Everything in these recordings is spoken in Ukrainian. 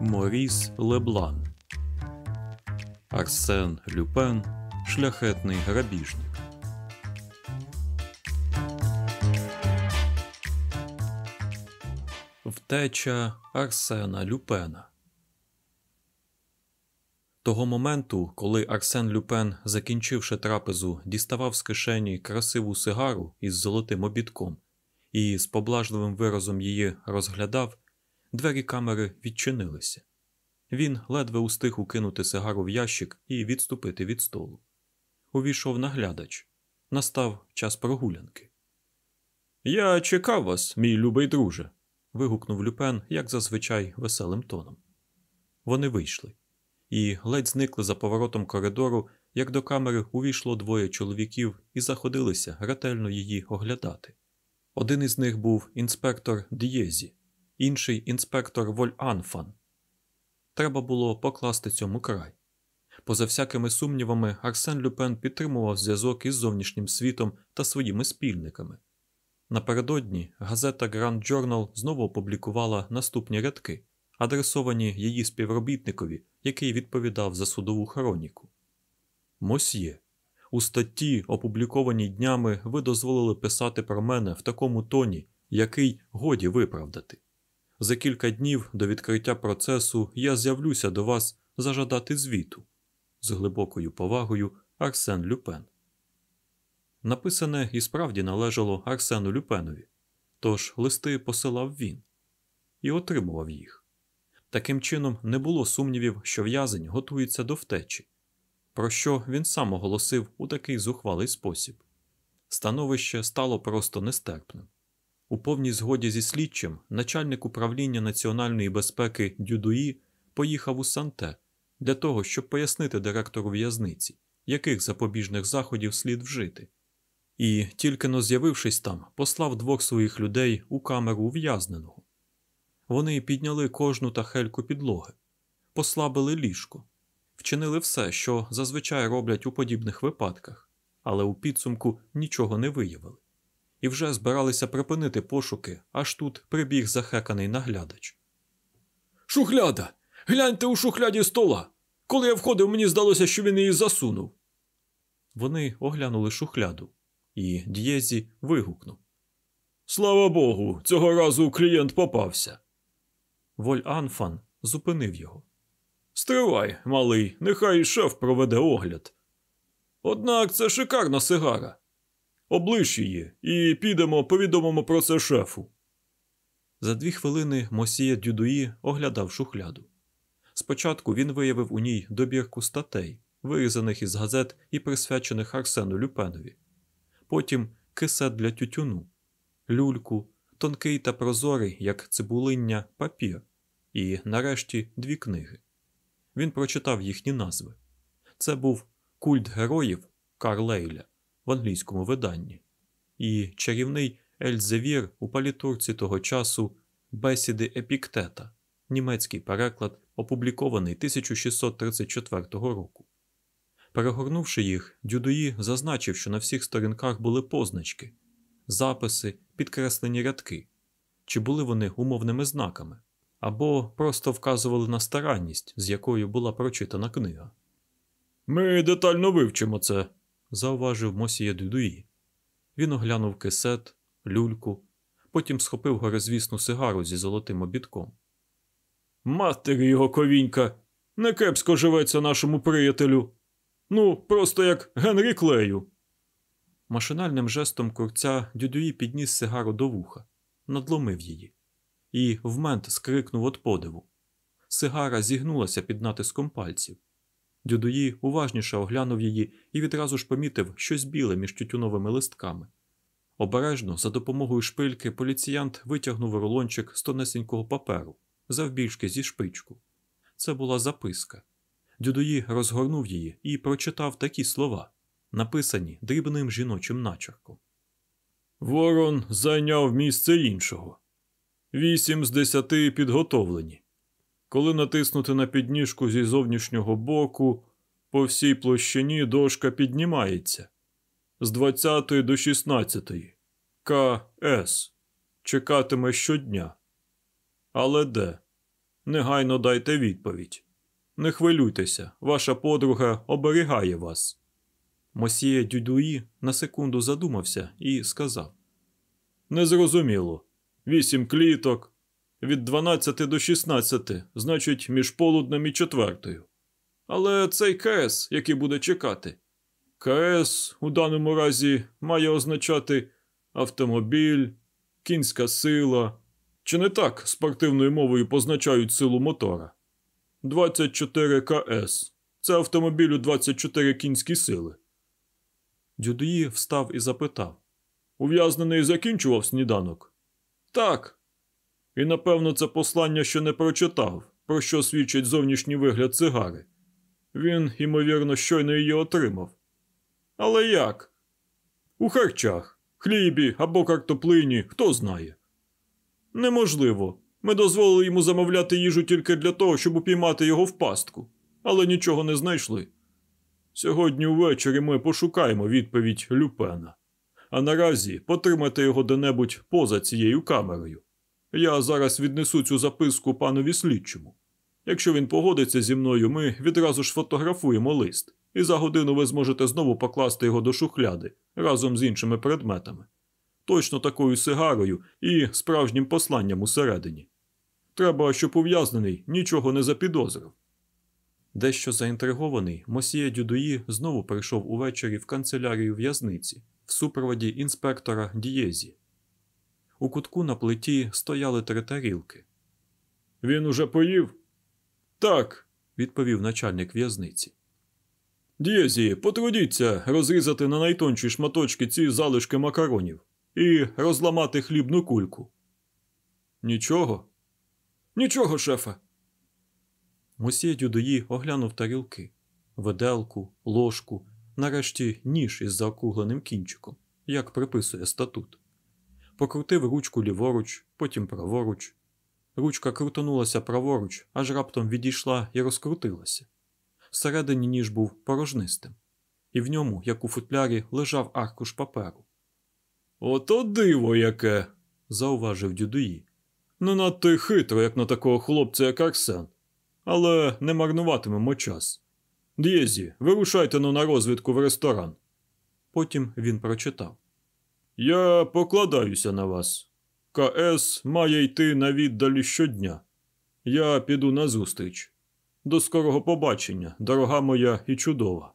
Моріс Леблан Арсен Люпен Шляхетний грабіжник. Втеча Арсена Люпена. Того моменту, коли Арсен Люпен, закінчивши трапезу, діставав з кишені красиву сигару із золотим обідком і з поблажливим виразом її розглядав, двері камери відчинилися. Він ледве устиг укинути сигару в ящик і відступити від столу. Увійшов наглядач. Настав час прогулянки. Я чекав вас, мій любий друже. Вигукнув Люпен, як зазвичай, веселим тоном. Вони вийшли і ледь зникли за поворотом коридору, як до камери увійшло двоє чоловіків і заходилися ретельно її оглядати. Один із них був інспектор Д'єзі, інший інспектор Воль Анфан. Треба було покласти цьому край. Поза всякими сумнівами, Арсен Люпен підтримував зв'язок із зовнішнім світом та своїми спільниками. Напередодні газета Grand Journal знову опублікувала наступні рядки, адресовані її співробітникові, який відповідав за судову хроніку. Мосьє, у статті, опублікованій днями, ви дозволили писати про мене в такому тоні, який годі виправдати. За кілька днів до відкриття процесу я з'явлюся до вас зажадати звіту з глибокою повагою Арсен Люпен. Написане і справді належало Арсену Люпенові, тож листи посилав він і отримував їх. Таким чином, не було сумнівів, що в'язень готується до втечі, про що він сам оголосив у такий зухвалий спосіб. Становище стало просто нестерпним. У повній згоді зі слідчим начальник управління національної безпеки Дюдуї поїхав у Санте для того, щоб пояснити директору в'язниці, яких запобіжних заходів слід вжити, і, тільки но з'явившись там, послав двох своїх людей у камеру ув'язненого. Вони підняли кожну тахельку підлоги, послабили ліжко, вчинили все, що зазвичай роблять у подібних випадках, але у підсумку нічого не виявили і вже збиралися припинити пошуки, аж тут прибіг захеканий наглядач. Шухляда! Гляньте у шухляді стола. Коли я входив, мені здалося, що він її засунув. Вони оглянули шухляду, і Д'єзі вигукнув Слава Богу, цього разу клієнт попався. Воль Анфан зупинив його. Стривай, малий, нехай шеф проведе огляд. Однак це шикарна сигара. Облиш її і підемо повідомимо про це шефу. За дві хвилини Мосія Дюдуї оглядав шухляду. Спочатку він виявив у ній добірку статей, вирізаних із газет і присвячених Арсену Люпенові, потім кисет для тютюну, люльку, тонкий та прозорий, як цибулиння, папір, і, нарешті, дві книги. Він прочитав їхні назви. Це був Культ героїв Карлейля в англійському виданні, і чарівний Ельзевір у палітурці того часу Бесіди Епіктета, німецький переклад, опублікований 1634 року. Перегорнувши їх, Дюдуї зазначив, що на всіх сторінках були позначки, записи, підкреслені рядки, чи були вони умовними знаками, або просто вказували на старанність, з якою була прочитана книга. Ми детально вивчимо це, зауважив Мосія Дюдуї. Він оглянув кисет, люльку, потім схопив горизвісну сигару зі золотим обідком. Матері його ковінька, не кепсько живеться нашому приятелю. Ну, просто як Генрі Клею. Машинальним жестом курця Дюдуї підніс сигару до вуха, надломив її, і вмент скрикнув від подиву. Сигара зігнулася під натиском пальців. Дюдуї уважніше оглянув її і відразу ж помітив щось біле між тютюновими листками. Обережно, за допомогою шпильки, поліціянт витягнув рулончик з тонесенького паперу, завбільшки зі шпичку. Це була записка. Дюдуї розгорнув її і прочитав такі слова: написані дрібним жіночим начерком. Ворон зайняв місце іншого. Вісім з десяти підготовлені. Коли натиснути на підніжку зі зовнішнього боку, по всій площині дошка піднімається з 20 до 16. КС. Чекатиме щодня. Але де? Негайно дайте відповідь. Не хвилюйтеся, ваша подруга оберігає вас. Мосія Дюдуї на секунду задумався і сказав: Незрозуміло. Вісім кліток. Від 12 до 16, значить, між полуднем і четвертою. Але цей КС, який буде чекати. КС у даному разі має означати автомобіль, кінська сила. Чи не так спортивною мовою позначають силу мотора? 24 КС. Це автомобіль у 24 кінські сили. Дюдуї встав і запитав: Ув'язнений закінчував сніданок? Так. І напевно це послання ще не прочитав, про що свідчить зовнішній вигляд цигари. Він, ймовірно, щойно її отримав. Але як? У харчах, хлібі або картоплині, хто знає. Неможливо. Ми дозволили йому замовляти їжу тільки для того, щоб упіймати його в пастку, але нічого не знайшли. Сьогодні ввечері ми пошукаємо відповідь Люпена, а наразі потримайте його де-небудь поза цією камерою. Я зараз віднесу цю записку панові слідчому. Якщо він погодиться зі мною, ми відразу ж фотографуємо лист, і за годину ви зможете знову покласти його до шухляди разом з іншими предметами. Точно такою сигарою і справжнім посланням усередині. Треба, щоб ув'язнений нічого не запідозрив. Дещо заінтригований, Мосія Дюдуї знову прийшов увечері в канцелярію в'язниці в супроводі інспектора Дієзі. У кутку на плиті стояли три тарілки. Він уже поїв? Так, відповів начальник в'язниці. Дієзі, потрудіться розрізати на найтонші шматочки ці залишки макаронів і розламати хлібну кульку. Нічого? Нічого, шефе. Мосія Дюдої оглянув тарілки, виделку, ложку, нарешті ніж із заокругленим кінчиком, як приписує статут. Покрутив ручку ліворуч, потім праворуч. Ручка крутонулася праворуч, аж раптом відійшла і розкрутилася. Всередині ніж був порожнистим, і в ньому, як у футлярі, лежав аркуш паперу. Ото диво яке, зауважив Дюдуї. Не надто й хитро, як на такого хлопця, як Арсен. Але не марнуватимемо час. Д'єзі, вирушайте ну на розвідку в ресторан. Потім він прочитав. Я покладаюся на вас. КС має йти на віддалі щодня. Я піду на зустріч. До скорого побачення, дорога моя і чудова.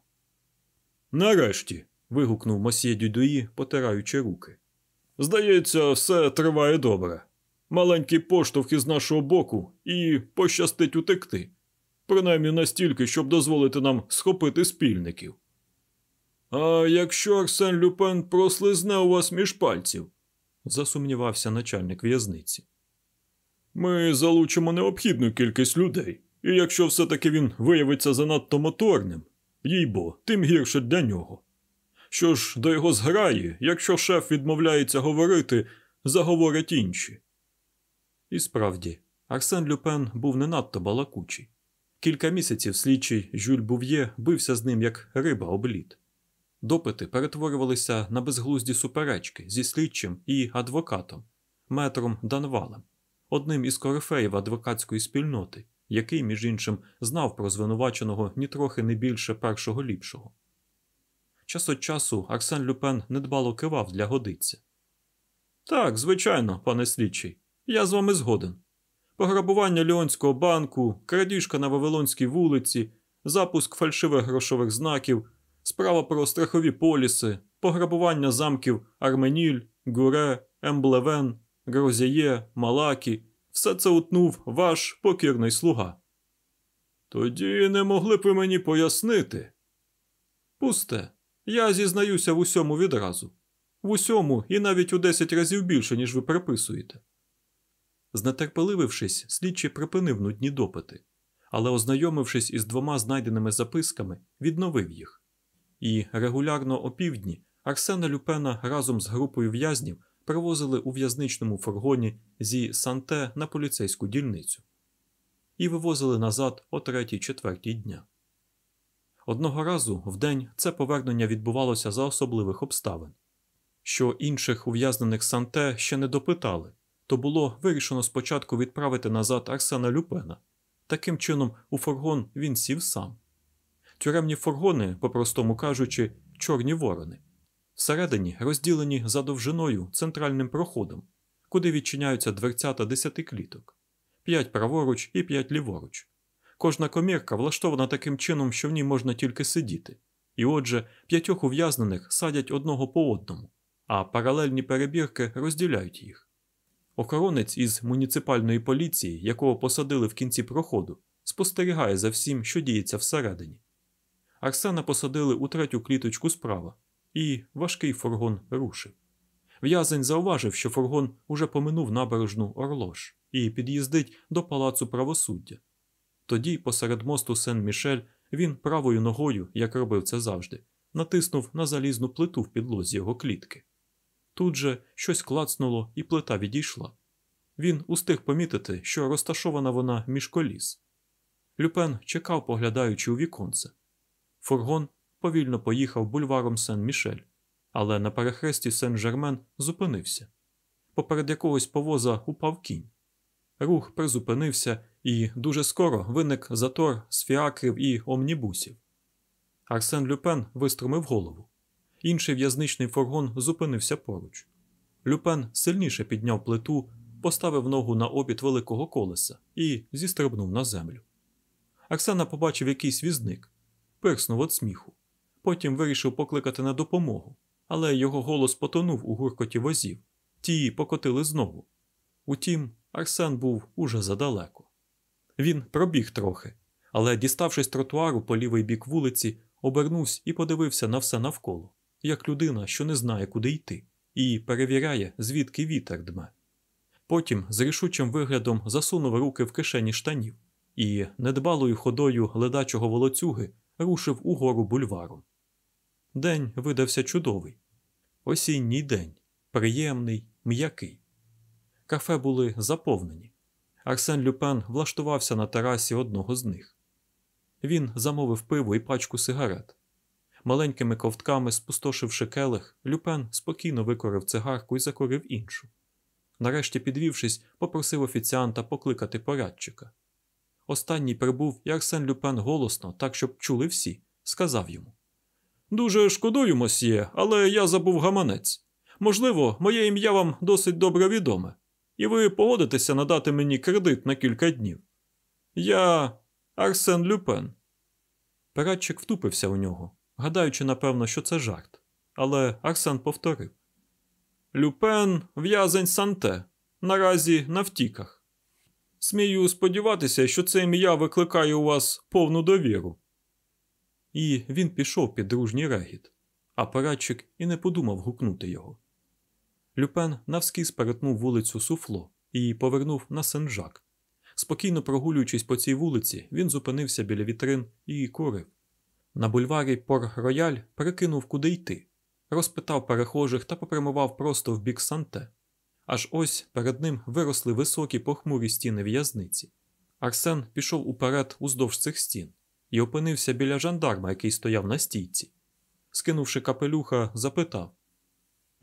Нарешті. Вигукнув Мосьє Дюдуї, потираючи руки. Здається, все триває добре. Маленький поштовх із нашого боку і пощастить утекти, принаймні настільки, щоб дозволити нам схопити спільників. А якщо Арсен Люпен прослизне у вас між пальців, засумнівався начальник в'язниці. Ми залучимо необхідну кількість людей, і якщо все-таки він виявиться занадто моторним, їй бо, тим гірше для нього. Що ж до його зграї, якщо шеф відмовляється говорити, заговорять інші. І справді, Арсен Люпен був не надто балакучий. Кілька місяців слідчий Жюль Був'є бився з ним як риба об лід. Допити перетворювалися на безглузді суперечки зі слідчим і адвокатом, метром Данвалем, одним із корифеїв адвокатської спільноти, який, між іншим, знав про звинуваченого нітрохи не більше першого ліпшого. Час від часу Арсен Люпен недбало кивав для годиця. Так, звичайно, пане слідчий, я з вами згоден. Пограбування Ліонського банку, крадіжка на Вавилонській вулиці, запуск фальшивих грошових знаків, справа про страхові поліси, пограбування замків Арменіль, Гуре, Емблевен, Грозіє, Малакі все це утнув ваш покірний слуга. Тоді не могли б ви мені пояснити. Пусте, я зізнаюся в усьому відразу, в усьому і навіть у десять разів більше, ніж ви приписуєте. Знетерпеливившись, слідчий припинив нудні допити, але, ознайомившись із двома знайденими записками, відновив їх. і регулярно опівдні Арсена Люпена разом з групою в'язнів привозили у в'язничному фургоні зі Санте на поліцейську дільницю і вивозили назад о третій-четвертій дня. Одного разу в день це повернення відбувалося за особливих обставин. Що інших ув'язнених Санте ще не допитали, то було вирішено спочатку відправити назад Арсена Люпена. Таким чином, у фургон він сів сам. Тюремні фургони, по-простому кажучи, чорні ворони. Всередині розділені за довжиною центральним проходом, куди відчиняються дверцята десяти кліток п'ять праворуч і п'ять ліворуч. Кожна комірка влаштована таким чином, що в ній можна тільки сидіти, і отже, п'ятьох ув'язнених садять одного по одному, а паралельні перебірки розділяють їх. Охоронець із муніципальної поліції, якого посадили в кінці проходу, спостерігає за всім, що діється всередині. Арсена посадили у третю кліточку справа, і важкий фургон рушив. В'язень зауважив, що фургон уже поминув набережну Орлош і під'їздить до палацу правосуддя. Тоді, посеред мосту Сен-Мішель, він правою ногою, як робив це завжди, натиснув на залізну плиту в підлозі його клітки. Тут же щось клацнуло, і плита відійшла. Він устиг помітити, що розташована вона між коліс. Люпен чекав, поглядаючи у віконце. Фургон повільно поїхав бульваром Сен-Мішель, але на перехресті Сен-Жермен зупинився. Поперед якогось повоза упав кінь. Рух призупинився, і дуже скоро виник затор з фіакрів і омнібусів. Арсен Люпен виструмив голову. Інший в'язничний фургон зупинився поруч. Люпен сильніше підняв плиту, поставив ногу на обід великого колеса і зістрибнув на землю. Арсена побачив якийсь візник, пирснув від сміху. Потім вирішив покликати на допомогу, але його голос потонув у гуркоті возів. Ті покотили знову. Утім, Арсен був уже задалеко. Він пробіг трохи, але, діставшись тротуару по лівий бік вулиці, обернувся і подивився на все навколо, як людина, що не знає, куди йти, і перевіряє, звідки вітер дме. Потім з рішучим виглядом засунув руки в кишені штанів і недбалою ходою ледачого волоцюги рушив угору бульваром. День видався чудовий. Осінній день, приємний, м'який. Кафе були заповнені. Арсен Люпен влаштувався на терасі одного з них. Він замовив пиво і пачку сигарет. Маленькими ковтками, спустошивши келих, Люпен спокійно викорив цигарку і закурив іншу. Нарешті, підвівшись, попросив офіціанта покликати порядчика. Останній прибув, і Арсен Люпен голосно, так щоб чули всі, сказав йому: Дуже шкодую, мосьє, але я забув гаманець. Можливо, моє ім'я вам досить добре відоме і ви погодитеся надати мені кредит на кілька днів. Я Арсен Люпен. Передчик втупився у нього, гадаючи, напевно, що це жарт. Але Арсен повторив: Люпен в'язень Санте. Наразі на втіках. Смію сподіватися, що це ім'я викликає у вас повну довіру. І він пішов під дружній регіт, а парадчик і не подумав гукнути його. Люпен навскіз перетнув вулицю Суфло і повернув на Сен-Жак. Спокійно прогулюючись по цій вулиці, він зупинився біля вітрин і курив. На бульварі Пор-Рояль прикинув, куди йти, розпитав перехожих та попрямував просто в бік Санте. Аж ось перед ним виросли високі похмурі стіни в'язниці. Арсен пішов уперед уздовж цих стін і опинився біля жандарма, який стояв на стійці. Скинувши капелюха, запитав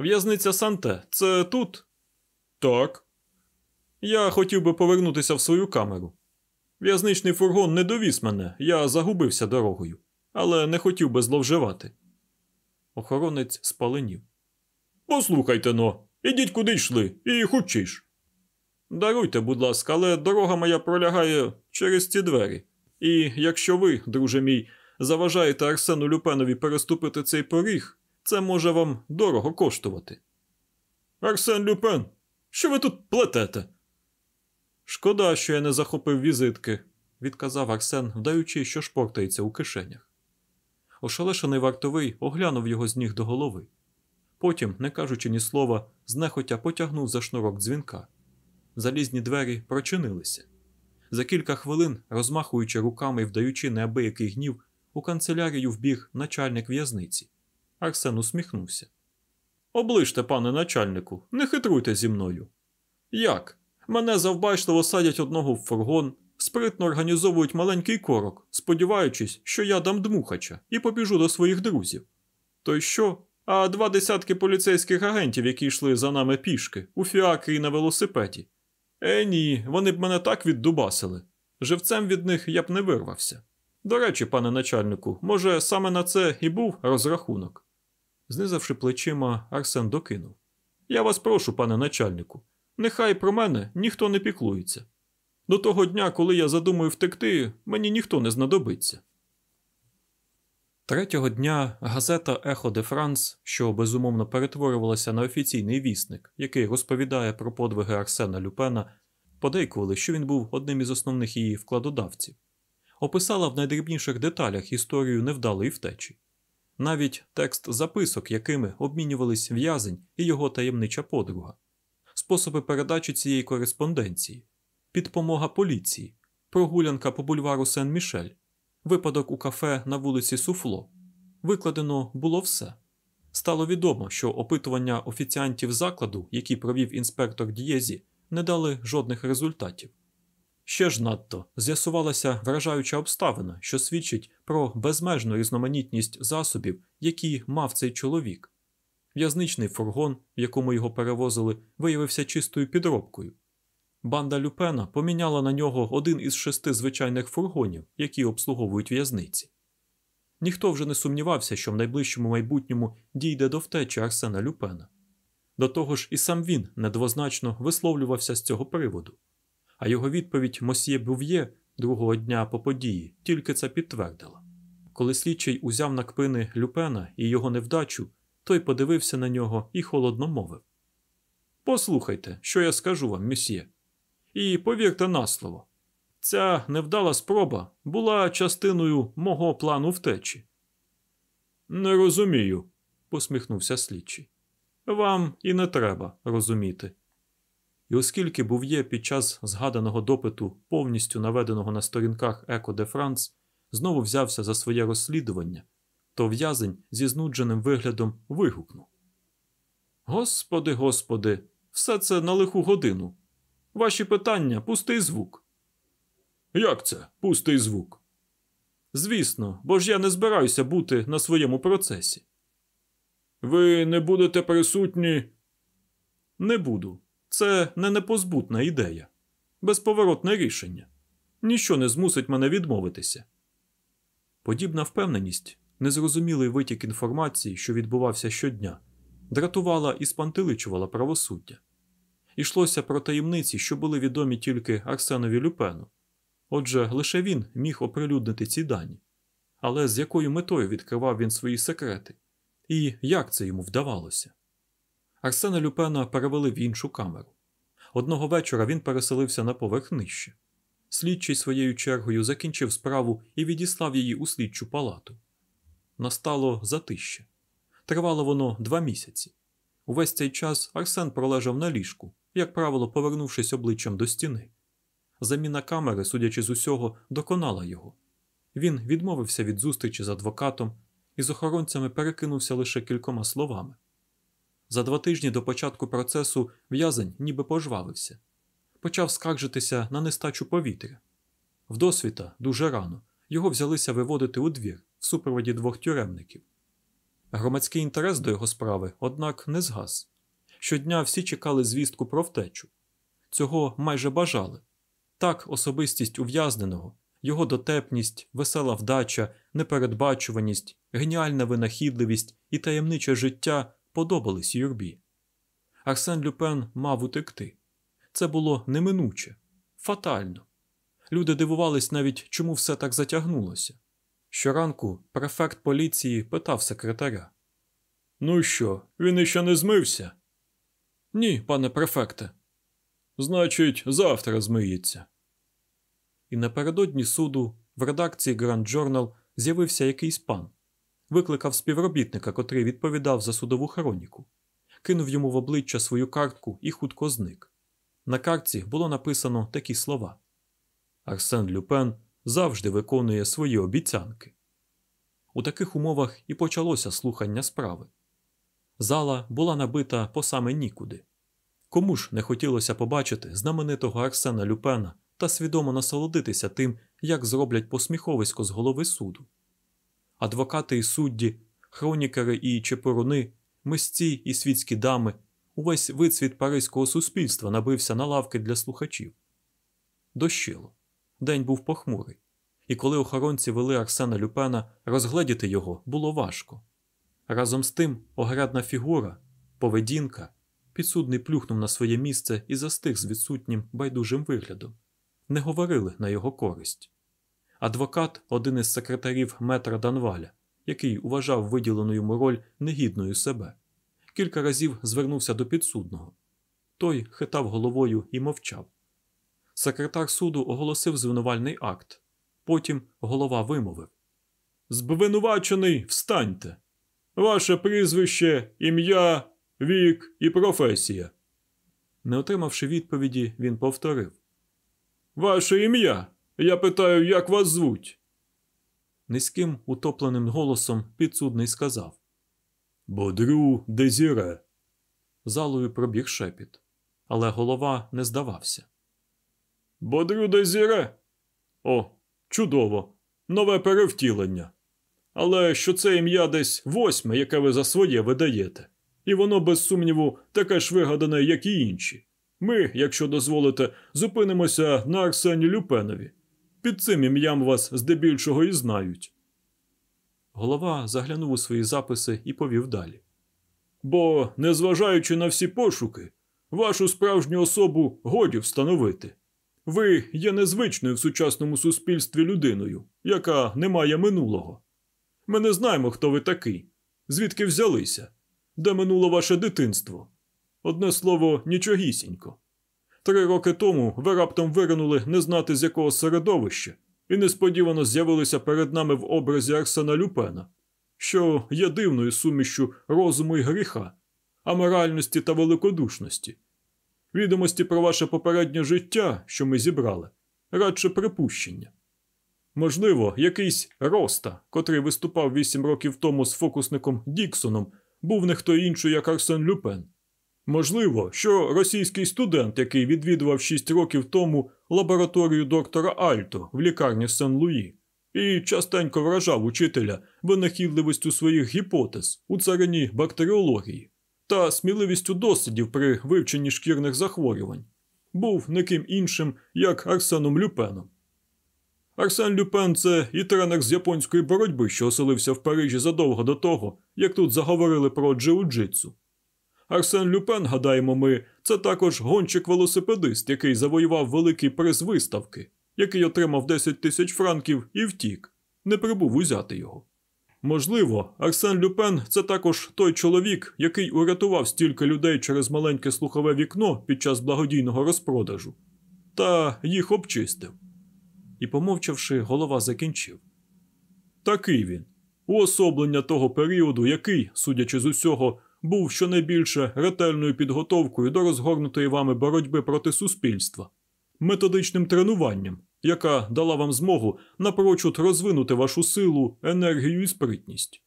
В'язниця Санте, це тут? Так. Я хотів би повернутися в свою камеру. В'язничний фургон не довіз мене, я загубився дорогою, але не хотів би зловживати. Охоронець спаленів. Послухайте но, ідіть куди йшли, і хучіш. Даруйте, будь ласка, але дорога моя пролягає через ці двері. І якщо ви, друже мій, заважаєте Арсену Люпенові переступити цей поріг, це може вам дорого коштувати. Арсен Люпен, що ви тут плетете? Шкода, що я не захопив візитки, відказав Арсен, вдаючи, що шпортається у кишенях. Ошелешений вартовий оглянув його з ніг до голови. Потім, не кажучи ні слова, знехотя потягнув за шнурок дзвінка. Залізні двері прочинилися. За кілька хвилин, розмахуючи руками і вдаючи неабиякий гнів, у канцелярію вбіг начальник в'язниці. Арсен усміхнувся. Оближте, пане начальнику, не хитруйте зі мною. Як? Мене завбачливо садять одного в фургон, спритно організовують маленький корок, сподіваючись, що я дам дмухача і побіжу до своїх друзів. То й що? А два десятки поліцейських агентів, які йшли за нами пішки, у фіакрі на велосипеді. Е, ні, вони б мене так віддубасили. Живцем від них я б не вирвався. До речі, пане начальнику, може, саме на це і був розрахунок. Знизавши плечима, Арсен докинув. Я вас прошу, пане начальнику, нехай про мене ніхто не піклується. До того дня, коли я задумаю втекти, мені ніхто не знадобиться. Третього дня газета Ехо де Франс, що безумовно перетворювалася на офіційний вісник, який розповідає про подвиги Арсена Люпена, подейкували, що він був одним із основних її вкладодавців, описала в найдрібніших деталях історію невдалої втечі. Навіть текст записок, якими обмінювались в'язень і його таємнича подруга, способи передачі цієї кореспонденції, підпомога поліції, прогулянка по бульвару Сен-Мішель, випадок у кафе на вулиці Суфло. Викладено було все. Стало відомо, що опитування офіціантів закладу, які провів інспектор Дієзі, не дали жодних результатів. Ще ж надто з'ясувалася вражаюча обставина, що свідчить про безмежну різноманітність засобів, які мав цей чоловік. В'язничний фургон, в якому його перевозили, виявився чистою підробкою. Банда Люпена поміняла на нього один із шести звичайних фургонів, які обслуговують в'язниці. Ніхто вже не сумнівався, що в найближчому майбутньому дійде до втечі Арсена Люпена. До того ж, і сам він недвозначно висловлювався з цього приводу, а його відповідь Мосьє Був'є другого дня по події тільки це підтвердила. Коли слідчий узяв на кпини Люпена і його невдачу, той подивився на нього і холодно мовив: Послухайте, що я скажу вам, місьє. І повірте на слово, ця невдала спроба була частиною мого плану втечі. Не розумію, посміхнувся слідчий. Вам і не треба розуміти. І оскільки Був'є під час згаданого допиту, повністю наведеного на сторінках Еко де Франс, знову взявся за своє розслідування, то в'язень зі знудженим виглядом вигукнув: Господи, господи, все це на лиху годину. Ваші питання пустий звук. Як це пустий звук? Звісно, бо ж я не збираюся бути на своєму процесі. Ви не будете присутні? Не буду. Це не непозбутна ідея, безповоротне рішення. Ніщо не змусить мене відмовитися. Подібна впевненість, незрозумілий витік інформації, що відбувався щодня, дратувала і спантеличувала правосуддя. Ішлося про таємниці, що були відомі тільки Арсенові Люпену. Отже, лише він міг оприлюднити ці дані. Але з якою метою відкривав він свої секрети? І як це йому вдавалося? Арсена Люпена перевели в іншу камеру. Одного вечора він переселився на поверх нижче. Слідчий своєю чергою закінчив справу і відіслав її у слідчу палату. Настало затище. Тривало воно два місяці. Увесь цей час Арсен пролежав на ліжку, як правило, повернувшись обличчям до стіни. Заміна камери, судячи з усього, доконала його. Він відмовився від зустрічі з адвокатом і з охоронцями перекинувся лише кількома словами. За два тижні до початку процесу в'язень ніби пожвавився, почав скаржитися на нестачу повітря. Вдосвіта, дуже рано, його взялися виводити у двір в супроводі двох тюремників. Громадський інтерес до його справи, однак, не згас. Щодня всі чекали звістку про втечу. Цього майже бажали. Так, особистість ув'язненого, його дотепність, весела вдача, непередбачуваність, геніальна винахідливість і таємниче життя подобались юрбі. Арсен Люпен мав утекти. Це було неминуче, фатально. Люди дивувались навіть, чому все так затягнулося. Щоранку префект поліції питав секретаря: Ну що, він іще не змився? Ні, пане префекте. Значить, завтра змиється. І напередодні суду в редакції Grand Journal з'явився якийсь пан, викликав співробітника, котрий відповідав за судову хроніку, кинув йому в обличчя свою картку і хутко зник. На картці було написано такі слова: Арсен Люпен завжди виконує свої обіцянки. У таких умовах і почалося слухання справи. Зала була набита по саме нікуди. Кому ж не хотілося побачити знаменитого Арсена Люпена та свідомо насолодитися тим, як зроблять посміховисько з голови суду. Адвокати і судді, хронікери і чепуруни, мисці і світські дами, увесь вицвіт паризького суспільства набився на лавки для слухачів. Дощило. День був похмурий, і коли охоронці вели Арсена Люпена, розгледіти його було важко. Разом з тим, оградна фігура, поведінка, підсудний плюхнув на своє місце і застиг з відсутнім байдужим виглядом. Не говорили на його користь. Адвокат, один із секретарів метра Данваля, який вважав виділену йому роль негідною себе, кілька разів звернувся до підсудного. Той хитав головою і мовчав. Секретар суду оголосив звинувальний акт. Потім голова вимовив: Збвинувачений, встаньте. Ваше прізвище, ім'я, вік і професія. Не отримавши відповіді, він повторив: Ваше ім'я. Я питаю, як вас звуть. Низьким утопленим голосом підсудний сказав: Бодрю Дезіре. Залою пробіг шепіт, але голова не здавався. Бодрю Дезіре. О, чудово, нове перевтілення. Але що це ім'я десь восьме, яке ви за своє видаєте, і воно, без сумніву, таке ж вигадане, як і інші. Ми, якщо дозволите, зупинимося на Арсені Люпенові. Під цим ім'ям вас здебільшого і знають. Голова заглянув у свої записи і повів далі. Бо, незважаючи на всі пошуки, вашу справжню особу годі встановити. Ви є незвичною в сучасному суспільстві людиною, яка не має минулого. Ми не знаємо, хто ви такий, звідки взялися, де минуло ваше дитинство. Одне слово, нічогісінько. Три роки тому ви раптом виринули не знати з якого середовища і несподівано з'явилися перед нами в образі Арсена Люпена, що є дивною сумішю розуму і гріха, аморальності та великодушності. Відомості про ваше попереднє життя, що ми зібрали, радше припущення. Можливо, якийсь Роста, котрий виступав вісім років тому з фокусником Діксоном, був не хто інший, як Арсен Люпен. Можливо, що російський студент, який відвідував 6 років тому лабораторію доктора Альто в лікарні Сен-Луї, і частенько вражав учителя винахідливістю своїх гіпотез у царині бактеріології та сміливістю дослідів при вивченні шкірних захворювань, був не ким іншим, як Арсеном Люпеном. Арсен Люпен це і тренер з японської боротьби, що оселився в Парижі задовго до того, як тут заговорили про джиу-джитсу. Арсен Люпен, гадаємо ми, це також гонщик-велосипедист, який завоював великий приз виставки, який отримав 10 тисяч франків і втік, не прибув узяти його. Можливо, Арсен Люпен це також той чоловік, який урятував стільки людей через маленьке слухове вікно під час благодійного розпродажу, та їх обчистив. І, помовчавши, голова закінчив. Такий він, уособлення того періоду, який, судячи з усього, був щонайбільше ретельною підготовкою до розгорнутої вами боротьби проти суспільства, методичним тренуванням, яка дала вам змогу напрочуд розвинути вашу силу, енергію і спритність.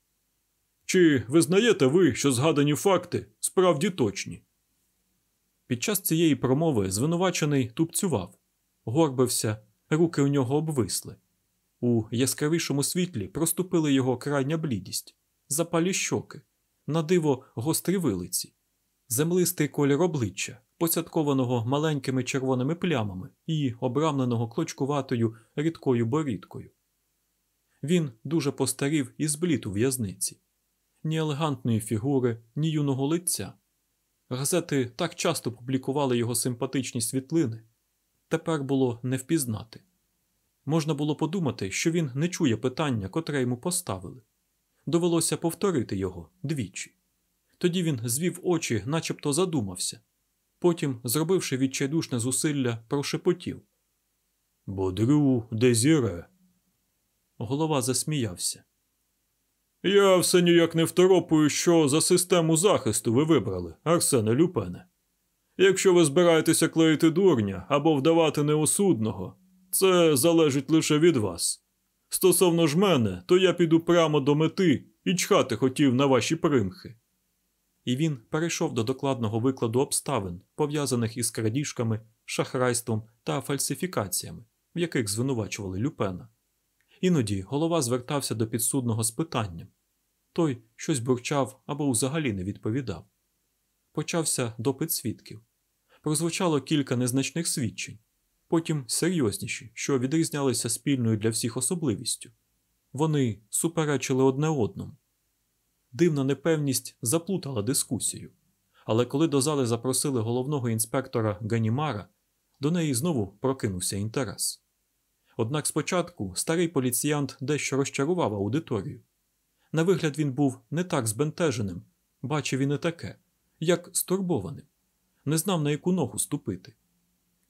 Чи визнаєте ви, що згадані факти справді точні? Під час цієї промови звинувачений тупцював, горбився, руки у нього обвисли. У яскравішому світлі проступили його крайня блідість, запалі щоки, на диво гострі вилиці, землистий колір обличчя, поцяткованого маленькими червоними плямами і обрамленого клочкуватою рідкою борідкою. Він дуже постарів і зблід у в'язниці, ні елегантної фігури, ні юного лиця. Газети так часто публікували його симпатичні світлини. Тепер було не впізнати. Можна було подумати, що він не чує питання, котре йому поставили. Довелося повторити його двічі. Тоді він звів очі, начебто задумався. Потім, зробивши відчайдушне зусилля, прошепотів. Бодрю Дезіре. Голова засміявся. Я все ніяк не второпую, що за систему захисту ви вибрали, Арсене Люпене. Якщо ви збираєтеся клеїти дурня або вдавати неосудного, це залежить лише від вас. Стосовно ж мене, то я піду прямо до мети і чхати хотів на ваші примхи. І він перейшов до докладного викладу обставин, пов'язаних із крадіжками, шахрайством та фальсифікаціями, в яких звинувачували Люпена. Іноді голова звертався до підсудного з питанням. Той щось бурчав або взагалі не відповідав. Почався допит свідків. Прозвучало кілька незначних свідчень, потім серйозніші, що відрізнялися спільною для всіх особливістю. Вони суперечили одне одному. Дивна непевність заплутала дискусію, але коли до зали запросили головного інспектора Ганімара, до неї знову прокинувся інтерес. Однак спочатку старий поліціянт дещо розчарував аудиторію. На вигляд він був не так збентеженим, бачив і не таке, як стурбованим, не знав, на яку ногу ступити.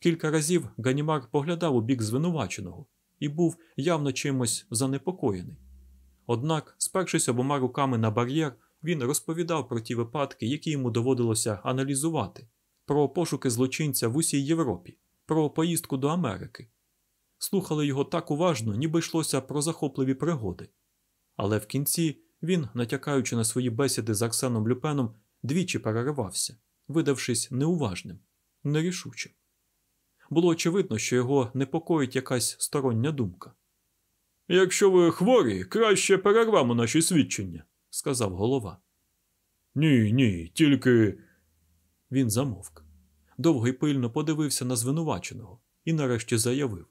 Кілька разів Ганімар поглядав у бік звинуваченого і був явно чимось занепокоєний. Однак, спершись обома руками на бар'єр, він розповідав про ті випадки, які йому доводилося аналізувати, про пошуки злочинця в усій Європі, про поїздку до Америки. Слухали його так уважно, ніби йшлося про захопливі пригоди. Але в кінці він, натякаючи на свої бесіди з Арсеном Люпеном, двічі переривався, видавшись неуважним, нерішучим. Було очевидно, що його непокоїть якась стороння думка. Якщо ви хворі, краще перервемо наші свідчення, сказав голова. Ні, ні, тільки. Він замовк. Довго й пильно подивився на звинуваченого і нарешті заявив: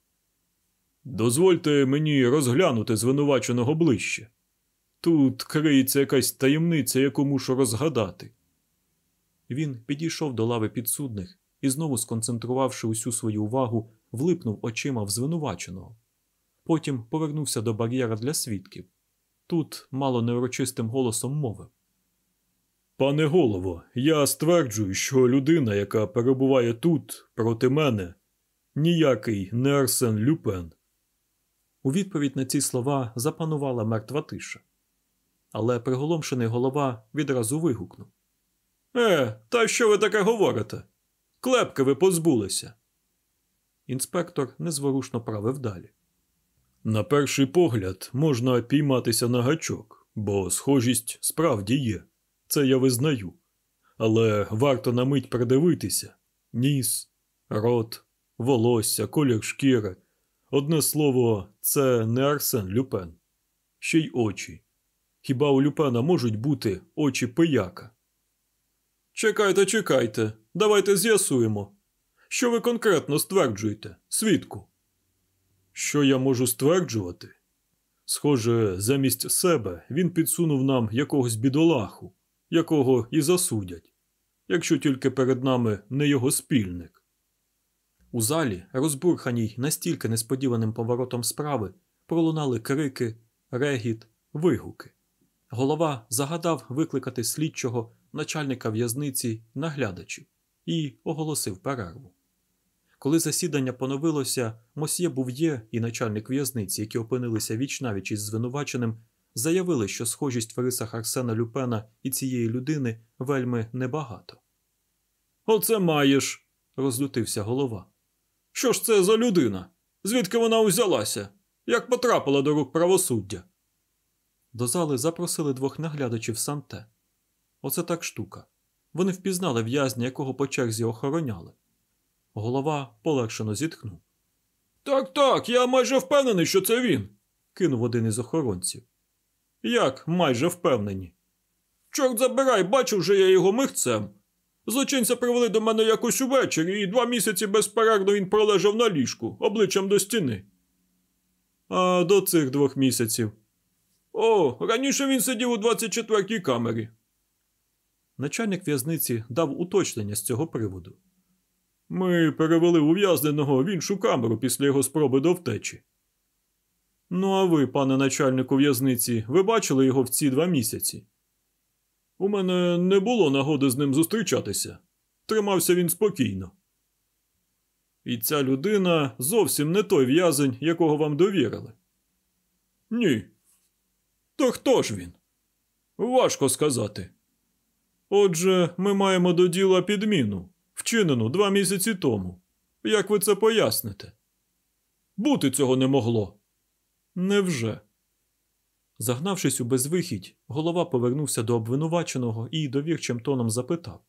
Дозвольте мені розглянути звинуваченого ближче. Тут криється якась таємниця, яку мушу розгадати. Він підійшов до лави підсудних і, знову сконцентрувавши усю свою увагу, влипнув очима в звинуваченого. Потім повернувся до бар'єра для свідків. Тут мало неурочистим голосом мовив. Пане голово, я стверджую, що людина, яка перебуває тут проти мене, ніякий не Арсен Люпен. У відповідь на ці слова запанувала мертва тиша. Але приголомшений голова відразу вигукнув: Е, та що ви таке говорите? Клепки ви позбулися. Інспектор незворушно правив далі. На перший погляд можна пійматися на гачок, бо схожість справді є. Це я визнаю. Але варто на мить придивитися ніс, рот, волосся, колір шкіри. Одне слово, це не Арсен Люпен. Ще й очі. Хіба у Люпена можуть бути очі пияка? Чекайте, чекайте, давайте з'ясуємо. Що ви конкретно стверджуєте, свідку? Що я можу стверджувати? Схоже, замість себе він підсунув нам якогось бідолаху, якого і засудять, якщо тільки перед нами не його спільник. У залі, розбурханій настільки несподіваним поворотом справи, пролунали крики, регіт, вигуки. Голова загадав викликати слідчого начальника в'язниці наглядачів і оголосив перерву. Коли засідання поновилося, Мосьє Був'є і начальник в'язниці, які опинилися віч навіч із звинуваченим, заявили, що схожість в рисах Арсена Люпена і цієї людини вельми небагато. Оце маєш, розлютився голова. Що ж це за людина? Звідки вона узялася? Як потрапила до рук правосуддя? До зали запросили двох наглядачів Санте. Оце так штука. Вони впізнали в'язня, якого по черзі охороняли. Голова полегшено зітхнув. Так, так, я майже впевнений, що це він, кинув один із охоронців. Як майже впевнені? Чорт забирай, бачив вже я його михцем. Злочинця привели до мене якось увечері, і два місяці безперервно він пролежав на ліжку, обличчям до стіни. А до цих двох місяців. О, раніше він сидів у 24-й камері. Начальник в'язниці дав уточнення з цього приводу. Ми перевели ув'язненого в іншу камеру після його спроби до втечі. Ну, а ви, пане начальнику в'язниці, ви бачили його в ці два місяці? У мене не було нагоди з ним зустрічатися. Тримався він спокійно. І ця людина зовсім не той в'язень, якого вам довірили. Ні. То хто ж він? Важко сказати. Отже, ми маємо до діла підміну, вчинену два місяці тому. Як ви це поясните? Бути цього не могло. Невже? Загнавшись у безвихідь, голова повернувся до обвинуваченого і довірчим тоном запитав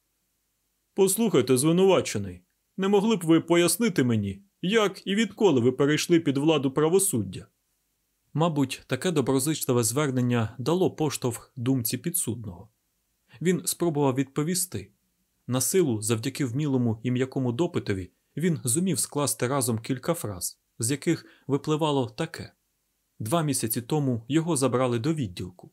Послухайте, звинувачений, не могли б ви пояснити мені, як і відколи ви перейшли під владу правосуддя? Мабуть, таке доброзичливе звернення дало поштовх думці підсудного. Він спробував відповісти. На силу, завдяки вмілому і м'якому допитові, він зумів скласти разом кілька фраз, з яких випливало таке. Два місяці тому його забрали до відділку.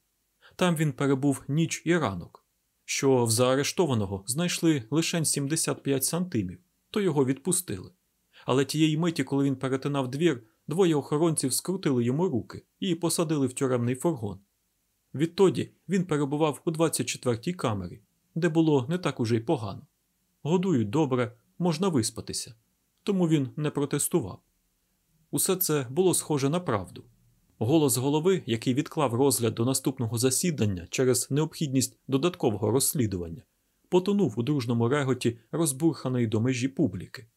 Там він перебув ніч і ранок, що в заарештованого знайшли лише 75 сантимів, то його відпустили. Але тієї миті, коли він перетинав двір, двоє охоронців скрутили йому руки і посадили в тюремний фургон. Відтоді він перебував у 24-й камері, де було не так уже й погано. Годують добре, можна виспатися, тому він не протестував. Усе це було схоже на правду. Голос голови, який відклав розгляд до наступного засідання через необхідність додаткового розслідування, потонув у дружному реготі розбурханої до межі публіки.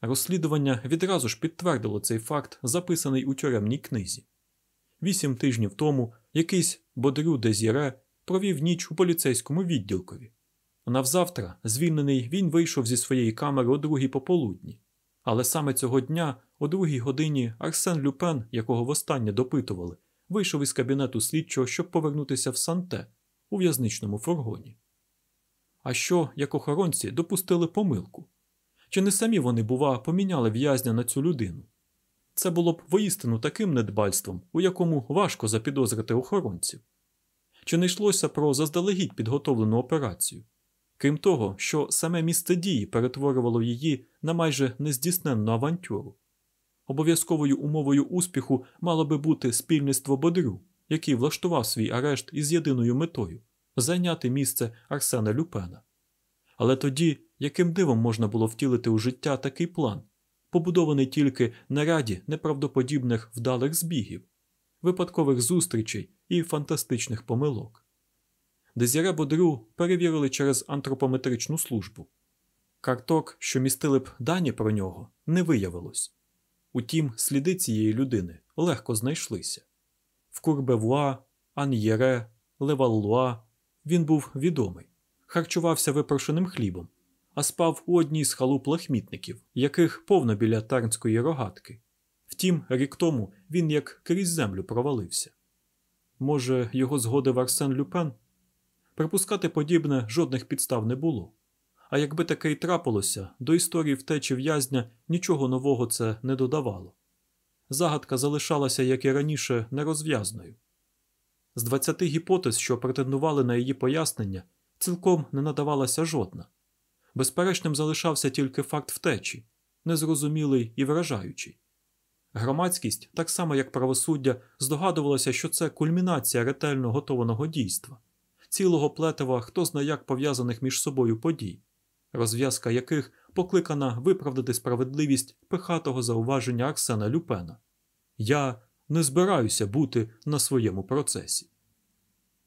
Розслідування відразу ж підтвердило цей факт, записаний у тюремній книзі. Вісім тижнів тому якийсь Бодрю Дезіре провів ніч у поліцейському відділкові. Навзавтра, звільнений, він вийшов зі своєї камери о другій пополудні. Але саме цього дня, о другій годині, Арсен Люпен, якого востаннє допитували, вийшов із кабінету слідчого, щоб повернутися в Санте у в'язничному фургоні. А що, як охоронці, допустили помилку? Чи не самі вони, бува, поміняли в'язня на цю людину? Це було б воістину таким недбальством, у якому важко запідозрити охоронців. Чи не йшлося про заздалегідь підготовлену операцію? Крім того, що саме місце дії перетворювало її на майже нездійсненну авантюру. Обов'язковою умовою успіху мало би бути спільництво Бодрю, який влаштував свій арешт із єдиною метою зайняти місце Арсена Люпена. Але тоді, яким дивом можна було втілити у життя такий план, побудований тільки на ряді неправдоподібних вдалих збігів, випадкових зустрічей і фантастичних помилок? Дезіре Бодрю перевірили через антропометричну службу. Карток, що містили б дані про нього, не виявилось. Утім, сліди цієї людини легко знайшлися. В Курбевуа, Ан'єре, Леваллуа він був відомий, харчувався випрошеним хлібом, а спав у одній з халуп лахмітників, яких повно біля тарнської рогатки. Втім, рік тому він як крізь землю провалився. Може, його згодив Арсен Люпен? Припускати подібне жодних підстав не було. А якби таке й трапилося, до історії втечі в'язня нічого нового це не додавало. Загадка залишалася, як і раніше, нерозв'язною. З 20 гіпотез, що претендували на її пояснення, цілком не надавалася жодна. Безперечним залишався тільки факт втечі, незрозумілий і вражаючий. Громадськість, так само як правосуддя, здогадувалася, що це кульмінація ретельно готованого дійства цілого плетива хто зна як пов'язаних між собою подій, розв'язка яких покликана виправдати справедливість пихатого зауваження Арсена Люпена. Я не збираюся бути на своєму процесі.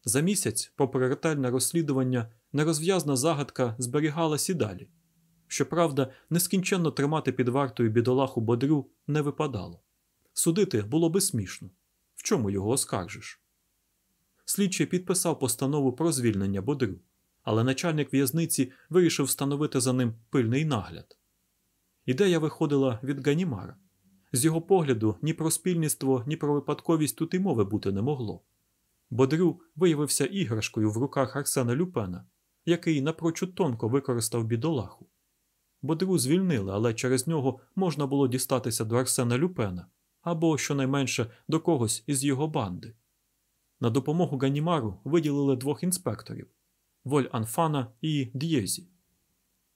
За місяць, попри ретельне розслідування, нерозв'язна загадка зберігалась і далі. Щоправда, нескінченно тримати під вартою бідолаху бодрю не випадало. Судити було би смішно. В чому його оскаржиш? слідчий підписав постанову про звільнення Бодрю, але начальник в'язниці вирішив встановити за ним пильний нагляд. Ідея виходила від Ганімара. З його погляду, ні про спільництво, ні про випадковість тут і мови бути не могло. Бодрю виявився іграшкою в руках Арсена Люпена, який напрочуд тонко використав бідолаху. Бодру звільнили, але через нього можна було дістатися до Арсена Люпена або, щонайменше, до когось із його банди. На допомогу Ганімару виділили двох інспекторів Воль Анфана і Д'єзі.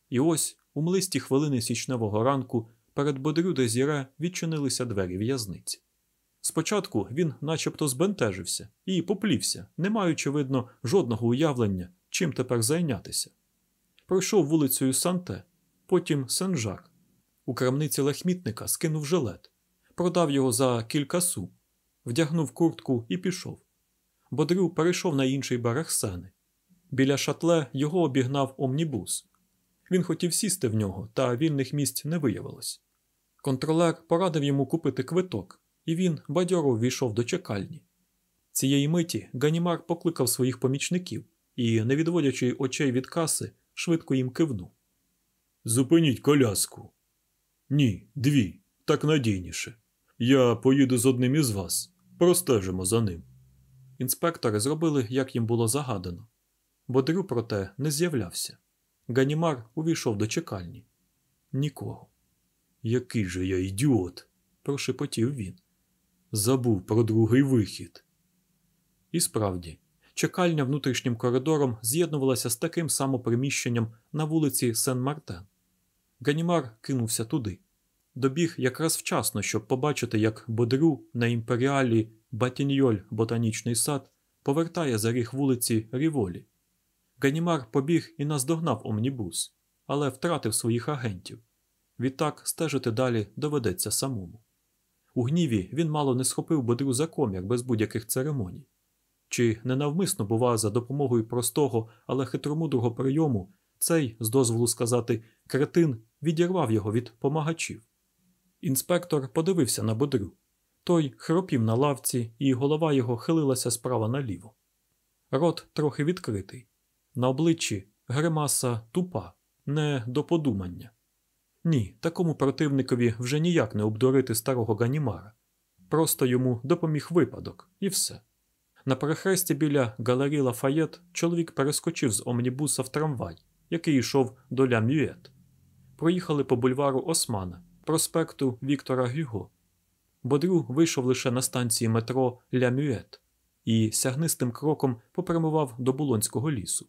І ось у млисті хвилини січневого ранку перед Бодрю Дезіре відчинилися двері в'язниці. Спочатку він начебто збентежився і поплівся, не маючи, видно, жодного уявлення, чим тепер зайнятися. Пройшов вулицею Санте, потім Сен-Жак. У крамниці лахмітника скинув жилет, продав його за кілька су, вдягнув куртку і пішов. Бодрю перейшов на інший берег сени. Біля шатле його обігнав омнібус. Він хотів сісти в нього, та вільних місць не виявилось. Контролер порадив йому купити квиток і він бадьоро ввійшов до чекальні. Цієї миті Ганімар покликав своїх помічників і, не відводячи очей від каси, швидко їм кивнув. Зупиніть коляску. Ні, дві, так надійніше. Я поїду з одним із вас. Простежимо за ним. Інспектори зробили, як їм було загадано. Бодрю, проте, не з'являвся. Ганімар увійшов до чекальні. Нікого. Який же я ідіот, прошепотів він. Забув про другий вихід. І справді, чекальня внутрішнім коридором з'єднувалася з таким само приміщенням на вулиці Сен-Мартен. Ганімар кинувся туди. Добіг якраз вчасно, щоб побачити, як Бодрю на імперіалі Батіньоль ботанічний сад повертає за ріг вулиці Ріволі. Ганімар побіг і наздогнав омнібус, але втратив своїх агентів. Відтак стежити далі доведеться самому. У гніві він мало не схопив Бодрю за комір без будь-яких церемоній. Чи ненавмисно, бува, за допомогою простого, але хитромудрого прийому цей, з дозволу сказати, кретин відірвав його від помагачів. Інспектор подивився на Бодрю. Той хропів на лавці, і голова його хилилася справа наліво. Рот трохи відкритий. На обличчі гримаса тупа, не до подумання. Ні, такому противникові вже ніяк не обдурити старого Ганімара. Просто йому допоміг випадок, і все. На перехресті біля галері Лафаєт чоловік перескочив з омнібуса в трамвай, який йшов до Ля Мюет. Проїхали по бульвару Османа, проспекту Віктора Гюго. Бодрю вийшов лише на станції метро Ля Мюет і сягнистим кроком попрямував до Булонського лісу.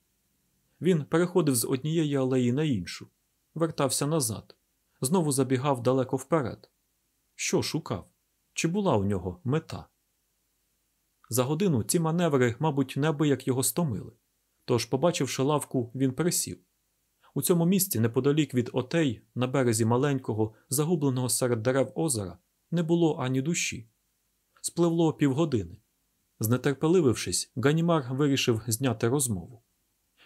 Він переходив з однієї алеї на іншу, вертався назад, знову забігав далеко вперед. Що шукав? Чи була у нього мета? За годину ці маневри, мабуть, неабияк його стомили. Тож, побачивши лавку, він присів. У цьому місці, неподалік від отей, на березі маленького, загубленого серед дерев озера, не було ані душі. Спливло півгодини. Знетерпеливившись, Ганімар вирішив зняти розмову.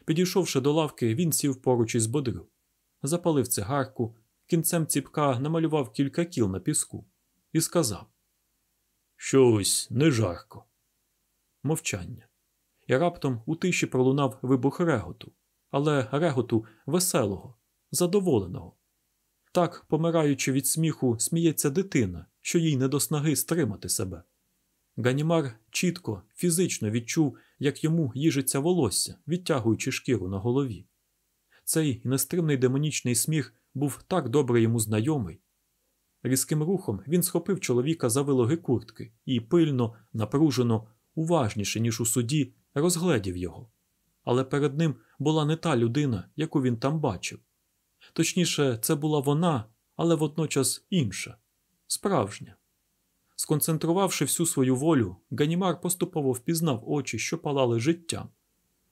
Підійшовши до лавки, він сів поруч із бодрю, запалив цигарку, кінцем ціпка намалював кілька кіл на піску і сказав: Щось не жарко. Мовчання. І раптом у тиші пролунав вибух реготу, але реготу веселого, задоволеного. Так, помираючи від сміху, сміється дитина, що їй не до снаги стримати себе. Ганімар чітко, фізично відчув, як йому їжиться волосся, відтягуючи шкіру на голові. Цей нестримний демонічний сміх був так добре йому знайомий. Різким рухом він схопив чоловіка за вилоги куртки і пильно, напружено, уважніше, ніж у суді, розгледів його. Але перед ним була не та людина, яку він там бачив. Точніше, це була вона, але водночас інша, справжня. Сконцентрувавши всю свою волю, Ганімар поступово впізнав очі, що палали життям,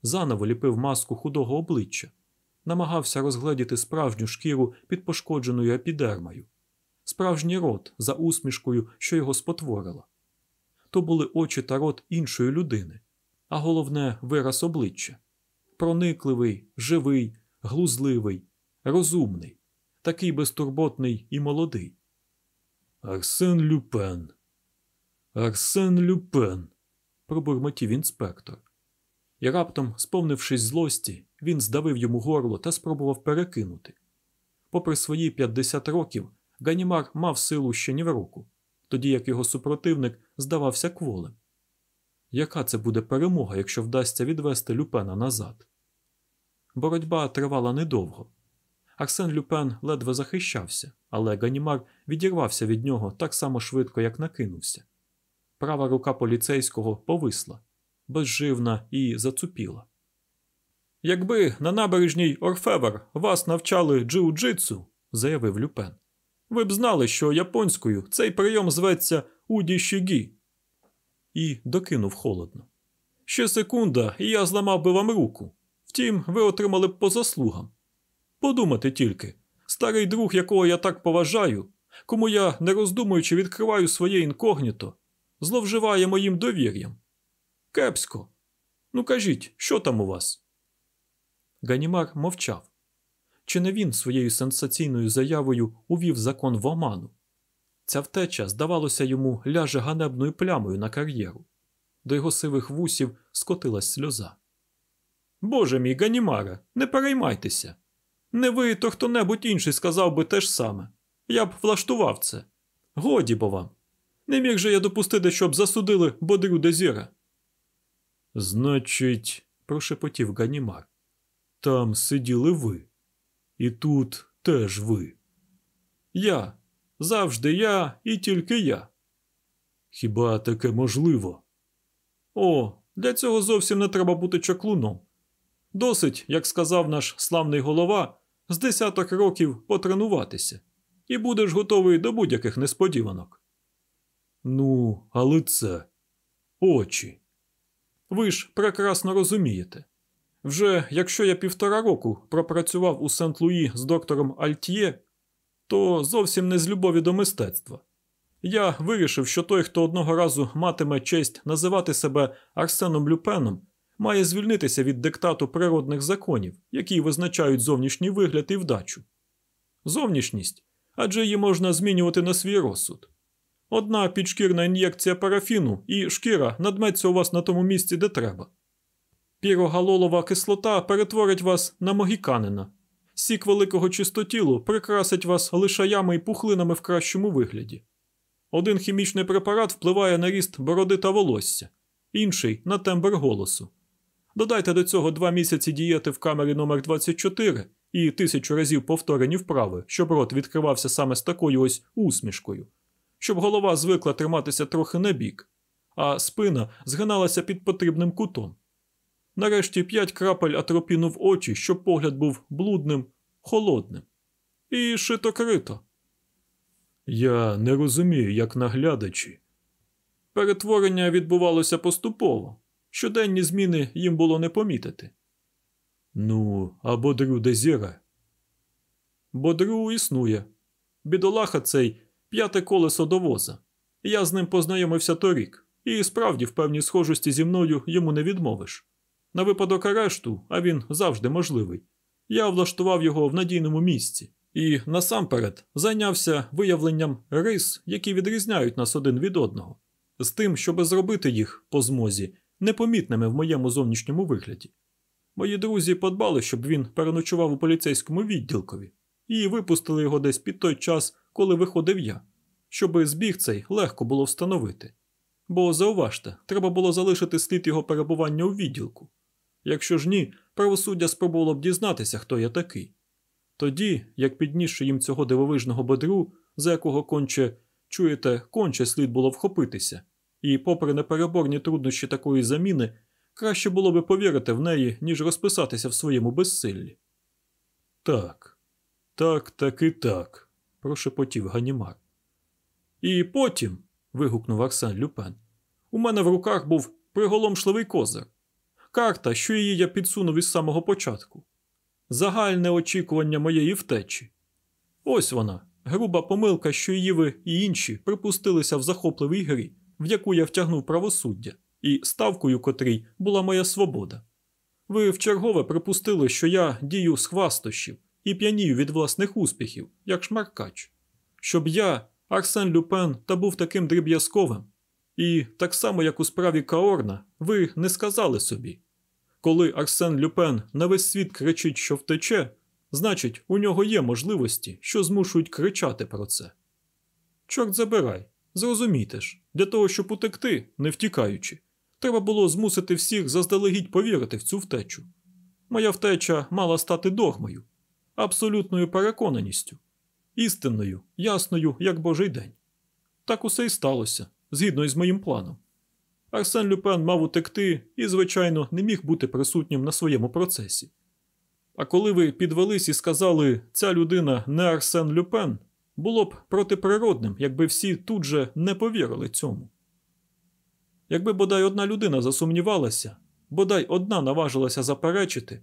заново ліпив маску худого обличчя, намагався розгледіти справжню шкіру під пошкодженою епідермою, справжній рот за усмішкою, що його спотворила. То були очі та рот іншої людини, а головне вираз обличчя проникливий, живий, глузливий, розумний, такий безтурботний і молодий. Арсен Люпен. Арсен Люпен. пробурмотів інспектор. І раптом, сповнившись злості, він здавив йому горло та спробував перекинути. Попри свої 50 років, Ганімар мав силу ще ні в року, тоді як його супротивник здавався кволем. Яка це буде перемога, якщо вдасться відвести Люпена назад? Боротьба тривала недовго. Арсен Люпен ледве захищався, але Ганімар відірвався від нього так само швидко, як накинувся. Права рука поліцейського повисла, безживна і заціпіла. Якби на набережній Орфевер вас навчали джиу-джитсу, заявив Люпен, ви б знали, що японською цей прийом зветься уді шігі. І докинув холодно. Ще секунда, і я зламав би вам руку. Втім, ви отримали б по заслугам. Подумати тільки, старий друг, якого я так поважаю, кому я, не роздумуючи, відкриваю своє інкогніто, зловживає моїм довір'ям. Кепсько. Ну кажіть, що там у вас? Ганімар мовчав. Чи не він своєю сенсаційною заявою увів закон в оману? Ця втеча, здавалося, йому ляже ганебною плямою на кар'єру. До його сивих вусів скотилась сльоза. Боже мій Ганімаре, не переймайтеся. Не ви, то хто небудь інший сказав би те ж саме. Я б влаштував це. Годі бо вам. Не міг же я допустити, щоб засудили бодрю Дезіра. Значить, прошепотів Ганімар, там сиділи ви. І тут теж ви. Я. Завжди я і тільки я. Хіба таке можливо? О, для цього зовсім не треба бути чаклуном. Досить, як сказав наш славний голова, з десяток років потренуватися, і будеш готовий до будь-яких несподіванок. Ну, але це очі. Ви ж прекрасно розумієте. Вже якщо я півтора року пропрацював у Сент-Луї з доктором Альтьє, то зовсім не з любові до мистецтва. Я вирішив, що той, хто одного разу матиме честь називати себе Арсеном Люпеном, має звільнитися від диктату природних законів, які визначають зовнішній вигляд і вдачу. Зовнішність адже її можна змінювати на свій розсуд. Одна підшкірна ін'єкція парафіну, і шкіра надметься у вас на тому місці, де треба. Пірогалолова кислота перетворить вас на могіканина. Сік великого чистотілу прикрасить вас лишаями і пухлинами в кращому вигляді. Один хімічний препарат впливає на ріст бороди та волосся, інший на тембр голосу. Додайте до цього два місяці дієти в камері номер 24 і тисячу разів повторені вправи, щоб рот відкривався саме з такою ось усмішкою, щоб голова звикла триматися трохи набік, а спина згиналася під потрібним кутом. Нарешті п'ять крапель атропіну в очі, щоб погляд був блудним, холодним. І шито крито. Я не розумію, як наглядачі. Перетворення відбувалося поступово. Щоденні зміни їм було не помітити. Ну, а бодрю Дезіре? Бодрю існує. Бідолаха цей п'яте колесо до воза. Я з ним познайомився торік, і справді в певній схожості зі мною йому не відмовиш. На випадок арешту, а він завжди можливий. Я влаштував його в надійному місці і насамперед зайнявся виявленням рис, які відрізняють нас один від одного, з тим, щоб зробити їх по змозі непомітними в моєму зовнішньому вигляді. Мої друзі подбали, щоб він переночував у поліцейському відділкові, і випустили його десь під той час, коли виходив я, щоби збіг цей легко було встановити. Бо зауважте, треба було залишити слід його перебування у відділку. Якщо ж ні, правосуддя спробувало б дізнатися, хто я такий. Тоді, як піднісши їм цього дивовижного бодру, за якого конче, чуєте, конче слід було вхопитися, і, попри непереборні труднощі такої заміни, краще було би повірити в неї, ніж розписатися в своєму безсиллі. Так, так, так і так, прошепотів Ганімар. І потім, вигукнув Арсен Люпен, у мене в руках був приголомшливий козир. Карта, що її я підсунув із самого початку. Загальне очікування моєї втечі. Ось вона, груба помилка, що її ви і інші припустилися в захопливій грі, в яку я втягнув правосуддя, і ставкою котрій була моя свобода. Ви вчергове припустили, що я дію з хвастощів і п'янію від власних успіхів, як шмаркач, щоб я, Арсен Люпен, та був таким дріб'язковим. І так само, як у справі Каорна, ви не сказали собі. Коли Арсен Люпен на весь світ кричить, що втече, значить, у нього є можливості, що змушують кричати про це. Чорт забирай, зрозумійте ж, для того, щоб утекти, не втікаючи, треба було змусити всіх заздалегідь повірити в цю втечу. Моя втеча мала стати догмою, абсолютною переконаністю, істинною, ясною, як божий день. Так усе й сталося, згідно із моїм планом. Арсен Люпен мав утекти і, звичайно, не міг бути присутнім на своєму процесі. А коли ви підвелись і сказали, ця людина не Арсен Люпен, було б протиприродним, якби всі тут же не повірили цьому. Якби бодай одна людина засумнівалася, бодай одна наважилася заперечити,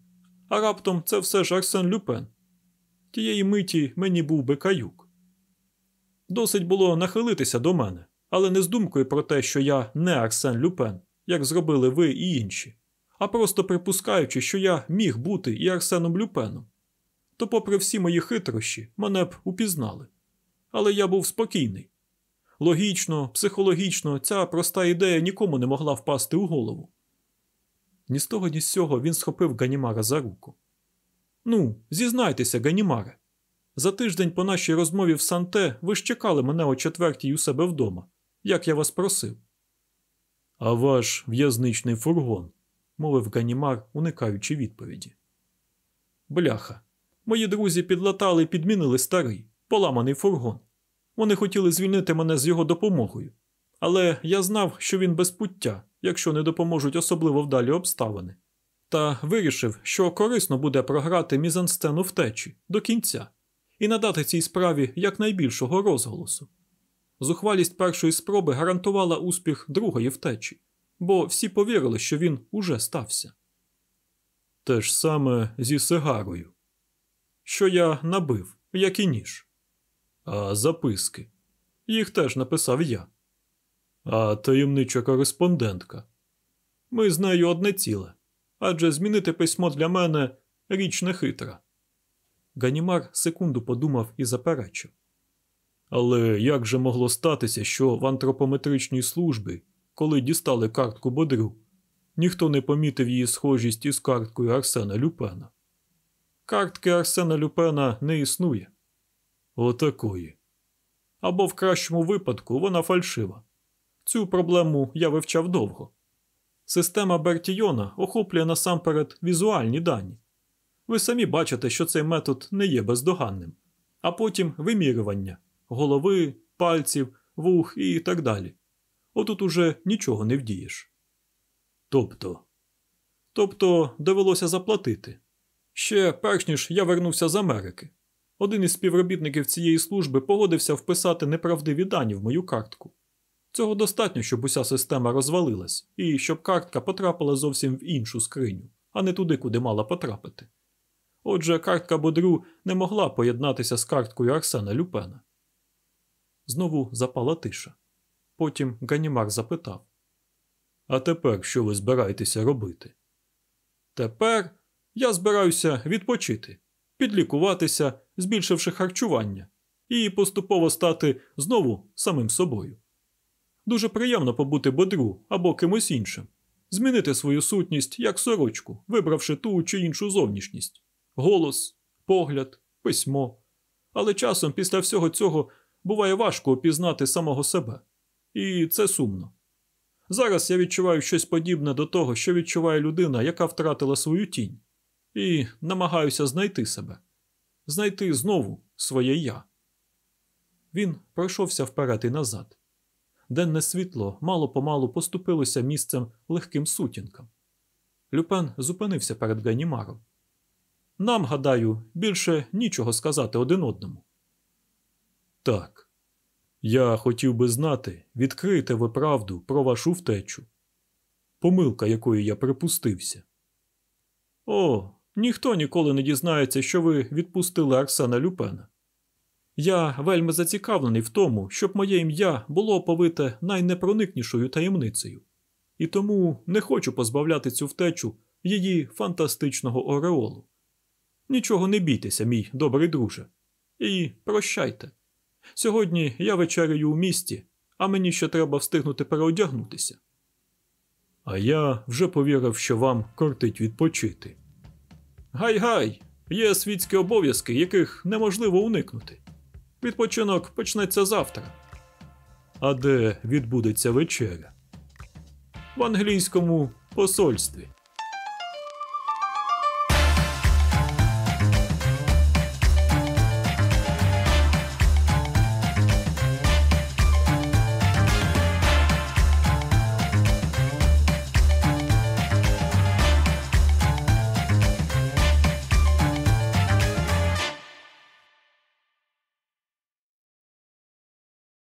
а раптом це все ж Арсен Люпен. Тієї миті мені був би каюк. Досить було нахилитися до мене, але не з думкою про те, що я не Арсен Люпен, як зробили ви і інші, а просто припускаючи, що я міг бути і Арсеном Люпеном. То, попри всі мої хитрощі, мене б упізнали. Але я був спокійний. логічно, психологічно ця проста ідея нікому не могла впасти у голову. Ні з того, ні з сього він схопив Ганімара за руку. Ну, зізнайтеся, Ганімаре. За тиждень по нашій розмові в Санте ви ж чекали мене о четвертій у себе вдома, як я вас просив. А ваш в'язничний фургон, мовив Ганімар, уникаючи відповіді. Бляха. Мої друзі підлатали і підмінили старий, поламаний фургон. Вони хотіли звільнити мене з його допомогою. Але я знав, що він без пуття, якщо не допоможуть особливо вдалі обставини. Та вирішив, що корисно буде програти мізансцену втечі до кінця і надати цій справі якнайбільшого розголосу. Зухвалість першої спроби гарантувала успіх другої втечі, бо всі повірили, що він уже стався. Те ж саме зі сигарою, що я набив, як і ніж. А записки. Їх теж написав я. А таємнича кореспондентка. Ми з нею одне ціле, адже змінити письмо для мене річ нехитра. Ганімар секунду подумав і заперечив. Але як же могло статися, що в антропометричній службі, коли дістали картку бодру, ніхто не помітив її схожість із карткою Арсена Люпена? Картки Арсена Люпена не існує. Отакої. Або в кращому випадку вона фальшива. Цю проблему я вивчав довго. Система Бертійона охоплює насамперед візуальні дані. Ви самі бачите, що цей метод не є бездоганним, а потім вимірювання голови, пальців, вух і так далі. Отут уже нічого не вдієш. Тобто, тобто довелося заплатити. Ще перш ніж я вернувся з Америки. Один із співробітників цієї служби погодився вписати неправдиві дані в мою картку. Цього достатньо, щоб уся система розвалилась, і щоб картка потрапила зовсім в іншу скриню, а не туди, куди мала потрапити. Отже, картка Бодру не могла поєднатися з карткою Арсена Люпена. Знову запала тиша. Потім Ганімар запитав: А тепер що ви збираєтеся робити? Тепер я збираюся відпочити, підлікуватися, збільшивши харчування, і поступово стати знову самим собою. Дуже приємно побути бодру або кимось іншим, змінити свою сутність як сорочку, вибравши ту чи іншу зовнішність голос, погляд, письмо. Але часом після всього цього буває важко опізнати самого себе. І це сумно. Зараз я відчуваю щось подібне до того, що відчуває людина, яка втратила свою тінь, і намагаюся знайти себе, знайти знову своє я. Він пройшовся вперед і назад. Денне світло мало помалу поступилося місцем легким сутінкам. Люпен зупинився перед Ганімаром. Нам, гадаю, більше нічого сказати один одному. Так. Я хотів би знати, відкрийте ви правду про вашу втечу. Помилка, якої я припустився. О, ніхто ніколи не дізнається, що ви відпустили Арсена Люпена. Я вельми зацікавлений в тому, щоб моє ім'я було оповите найнепроникнішою таємницею, і тому не хочу позбавляти цю втечу її фантастичного ореолу. Нічого не бійтеся, мій добрий друже. І прощайте. Сьогодні я вечеряю у місті, а мені ще треба встигнути переодягнутися. А я вже повірив, що вам кортить відпочити. Гай-гай! Є світські обов'язки, яких неможливо уникнути. Відпочинок почнеться завтра. А де відбудеться вечеря? В англійському посольстві.